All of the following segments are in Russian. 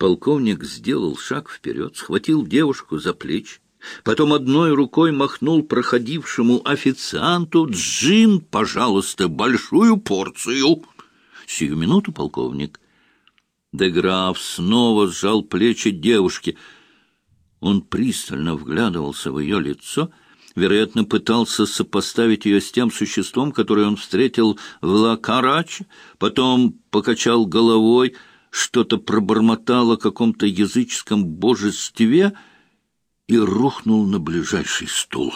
Полковник сделал шаг вперед, схватил девушку за плечи, потом одной рукой махнул проходившему официанту «Джин, пожалуйста, большую порцию!» Сию минуту, полковник. Деграф снова сжал плечи девушки. Он пристально вглядывался в ее лицо, вероятно, пытался сопоставить ее с тем существом, которое он встретил в Ла-Караче, потом покачал головой — что-то пробормотал о каком-то языческом божестве и рухнул на ближайший стул.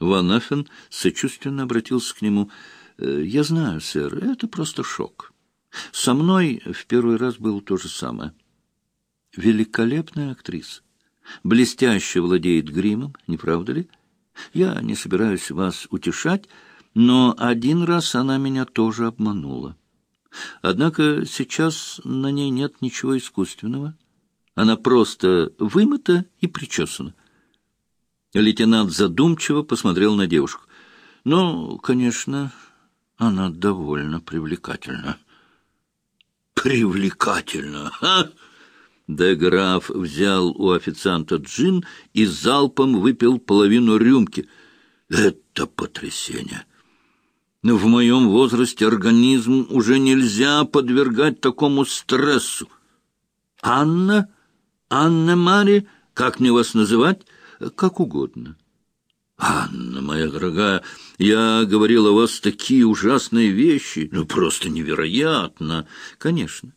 Ван Аффен сочувственно обратился к нему. «Э, «Я знаю, сэр, это просто шок. Со мной в первый раз было то же самое. Великолепная актриса. Блестяще владеет гримом, не правда ли? Я не собираюсь вас утешать, но один раз она меня тоже обманула. Однако сейчас на ней нет ничего искусственного. Она просто вымыта и причесана. Лейтенант задумчиво посмотрел на девушку. Ну, конечно, она довольно привлекательна. Привлекательна, а? Деграф взял у официанта джин и залпом выпил половину рюмки. Это потрясение! В моем возрасте организм уже нельзя подвергать такому стрессу. Анна, Анна Мари, как мне вас называть? Как угодно. Анна, моя дорогая, я говорил о вас такие ужасные вещи. Ну, просто невероятно. Конечно.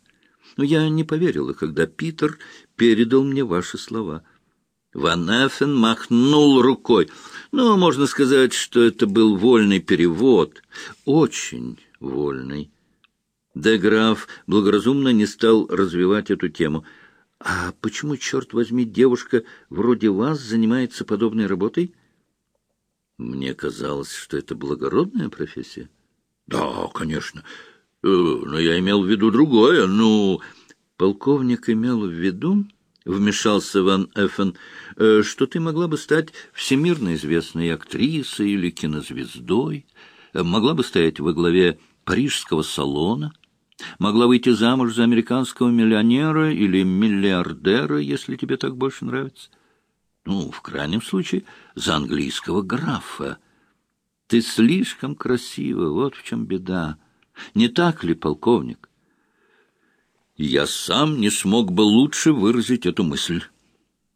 Но я не поверила, когда Питер передал мне ваши слова. Ван Эффен махнул рукой. Ну, можно сказать, что это был вольный перевод. Очень вольный. Деграф благоразумно не стал развивать эту тему. «А почему, черт возьми, девушка вроде вас занимается подобной работой?» «Мне казалось, что это благородная профессия». «Да, конечно. Э, но я имел в виду другое. Ну...» Полковник имел в виду вмешался Ван Эффен, «э, что ты могла бы стать всемирно известной актрисой или кинозвездой, э, могла бы стоять во главе парижского салона, могла выйти замуж за американского миллионера или миллиардера, если тебе так больше нравится. Ну, в крайнем случае, за английского графа. Ты слишком красива, вот в чем беда. Не так ли, полковник? Я сам не смог бы лучше выразить эту мысль.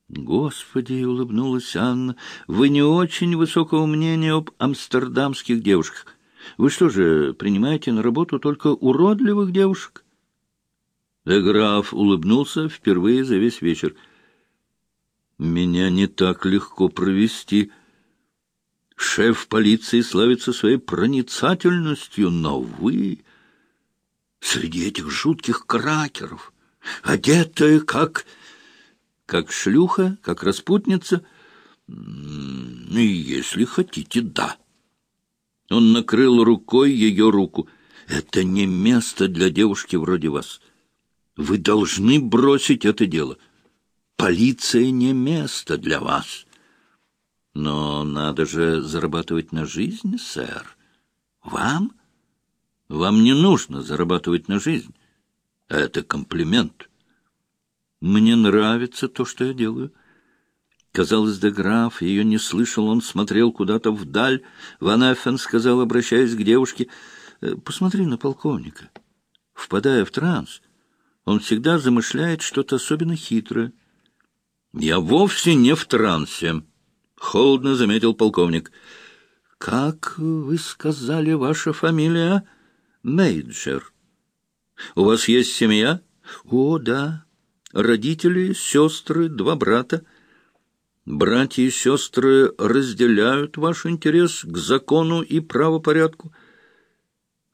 Господи, улыбнулась Анна, вы не очень высокого мнения об амстердамских девушках. Вы что же, принимаете на работу только уродливых девушек? Деграф улыбнулся впервые за весь вечер. Меня не так легко провести. Шеф полиции славится своей проницательностью, но вы среди этих жутких кракеров, одетая как... как шлюха, как распутница, если хотите, да. Он накрыл рукой ее руку. Это не место для девушки вроде вас. Вы должны бросить это дело. Полиция не место для вас. Но надо же зарабатывать на жизнь, сэр. Вам? — вам не нужно зарабатывать на жизнь. Это комплимент. Мне нравится то, что я делаю. Казалось, де граф ее не слышал, он смотрел куда-то вдаль. Ван Эффен сказал, обращаясь к девушке, «Э, «Посмотри на полковника. Впадая в транс, он всегда замышляет что-то особенно хитрое». «Я вовсе не в трансе», — холодно заметил полковник. «Как вы сказали, ваша фамилия?» Мейджер. У вас есть семья? О, да. Родители, сестры, два брата. Братья и сестры разделяют ваш интерес к закону и правопорядку.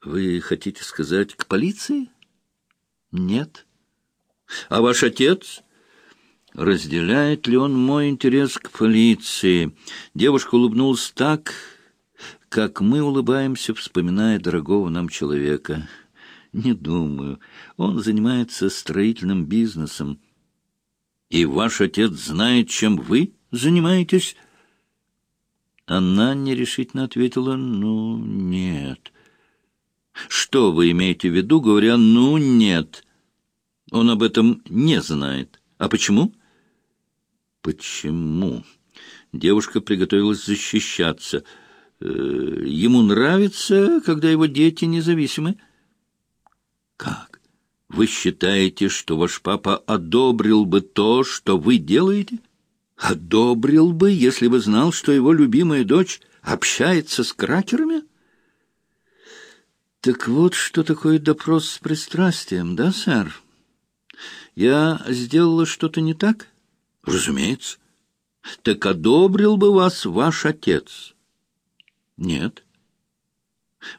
Вы хотите сказать, к полиции? Нет. А ваш отец? Разделяет ли он мой интерес к полиции? Девушка улыбнулась так, как мы улыбаемся, вспоминая дорогого нам человека. Не думаю. Он занимается строительным бизнесом. И ваш отец знает, чем вы занимаетесь? Она нерешительно ответила, ну, нет. Что вы имеете в виду, говоря, ну, нет? Он об этом не знает. А почему? Почему? Девушка приготовилась защищаться. Э, ему нравится, когда его дети независимы. Как? Вы считаете, что ваш папа одобрил бы то, что вы делаете? Одобрил бы, если бы знал, что его любимая дочь общается с кракерами? Так вот, что такое допрос с пристрастием, да, сэр? Я сделала что-то не так? Разумеется. Так одобрил бы вас ваш отец? Нет.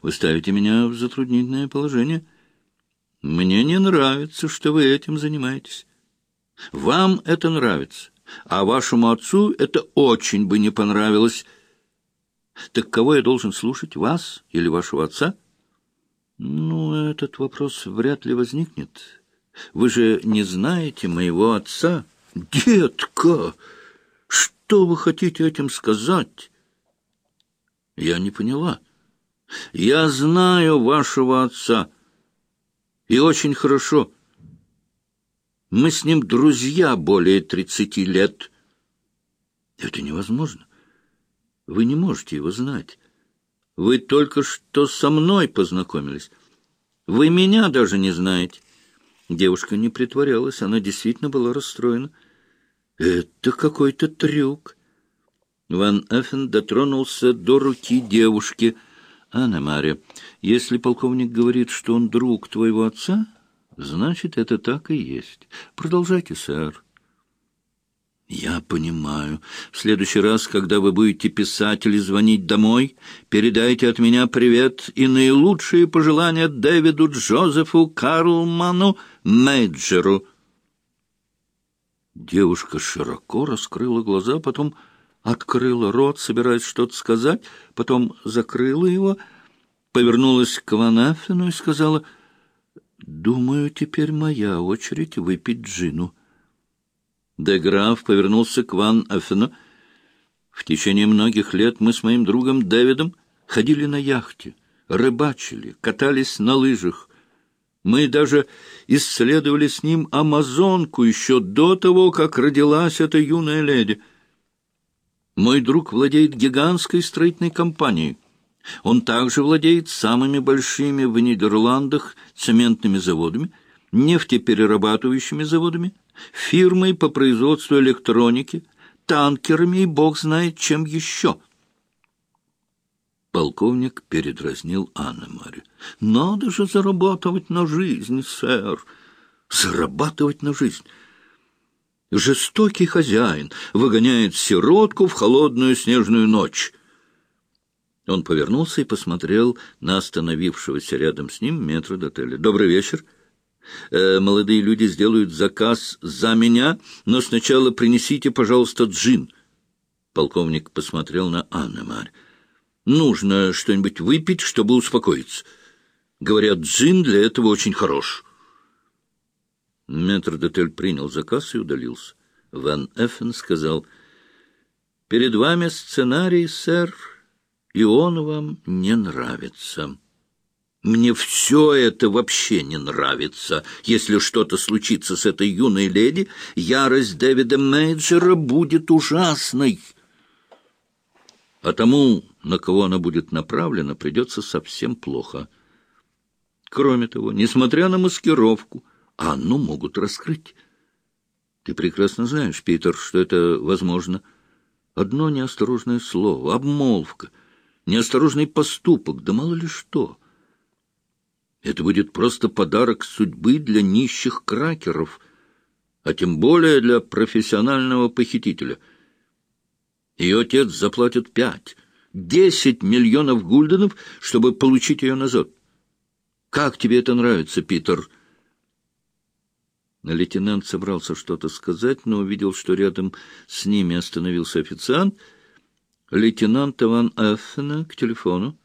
Вы ставите меня в затруднительное положение. Мне не нравится, что вы этим занимаетесь. Вам это нравится, а вашему отцу это очень бы не понравилось. Так кого я должен слушать, вас или вашего отца? Ну, этот вопрос вряд ли возникнет. Вы же не знаете моего отца. Детка, что вы хотите этим сказать? Я не поняла. Я знаю вашего отца. И очень хорошо. Мы с ним друзья более тридцати лет. Это невозможно. Вы не можете его знать. Вы только что со мной познакомились. Вы меня даже не знаете. Девушка не притворялась, она действительно была расстроена. «Это какой-то трюк». Ван Эффен дотронулся до руки девушки. «Анна Мария, если полковник говорит, что он друг твоего отца, значит, это так и есть. Продолжайте, сэр». «Я понимаю. В следующий раз, когда вы будете писать или звонить домой, передайте от меня привет и наилучшие пожелания Дэвиду Джозефу Карлману Мейджеру». Девушка широко раскрыла глаза, потом открыла рот, собираясь что-то сказать, потом закрыла его, повернулась к Ванафину и сказала, «Думаю, теперь моя очередь выпить джину». Деграф повернулся к Ван Эффену. «В течение многих лет мы с моим другом Дэвидом ходили на яхте, рыбачили, катались на лыжах. Мы даже исследовали с ним Амазонку еще до того, как родилась эта юная леди. Мой друг владеет гигантской строительной компанией. Он также владеет самыми большими в Нидерландах цементными заводами, нефтеперерабатывающими заводами, фирмой по производству электроники, танкерами и бог знает чем еще. Полковник передразнил Анна-Марию. «Надо же зарабатывать на жизнь, сэр! Зарабатывать на жизнь!» Жестокий хозяин выгоняет сиротку в холодную снежную ночь. Он повернулся и посмотрел на остановившегося рядом с ним метрдотеля. «Добрый вечер!» Э, молодые люди сделают заказ за меня, но сначала принесите, пожалуйста, джин. Полковник посмотрел на Анна-Марь. Нужно что-нибудь выпить, чтобы успокоиться. Говорят, джин для этого очень хорош. Метрдотель принял заказ и удалился. Ван Эффен сказал, «Перед вами сценарий, сэр, и он вам не нравится». Мне все это вообще не нравится. Если что-то случится с этой юной леди, ярость Дэвида Мейджера будет ужасной. А тому, на кого она будет направлена, придется совсем плохо. Кроме того, несмотря на маскировку, Анну могут раскрыть. Ты прекрасно знаешь, Питер, что это возможно. Одно неосторожное слово, обмолвка, неосторожный поступок, да мало ли что — это будет просто подарок судьбы для нищих кракеров, а тем более для профессионального похитителя. Ее отец заплатит пять, десять миллионов гульденов, чтобы получить ее назад. Как тебе это нравится, Питер?» Лейтенант собрался что-то сказать, но увидел, что рядом с ними остановился официант. Лейтенант Иван Эффена к телефону.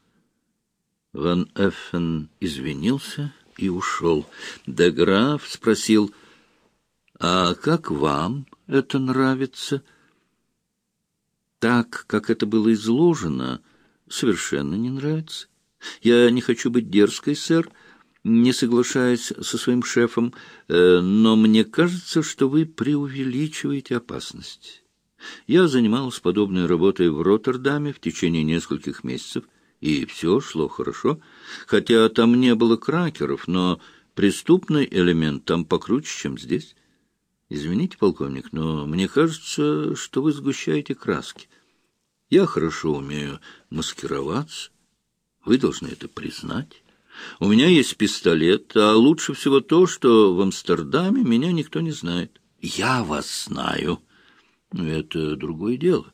Ван Эффен извинился и ушел. Де Граф спросил, «А как вам это нравится?» «Так, как это было изложено, совершенно не нравится. Я не хочу быть дерзкой, сэр, не соглашаясь со своим шефом, э, но мне кажется, что вы преувеличиваете опасность. Я занимался подобной работой в Роттердаме в течение нескольких месяцев, и все шло хорошо, хотя там не было кракеров, но преступный элемент там покруче, чем здесь. Извините, полковник, но мне кажется, что вы сгущаете краски. Я хорошо умею маскироваться. Вы должны это признать. У меня есть пистолет, а лучше всего то, что в Амстердаме меня никто не знает. Я вас знаю. Это другое дело.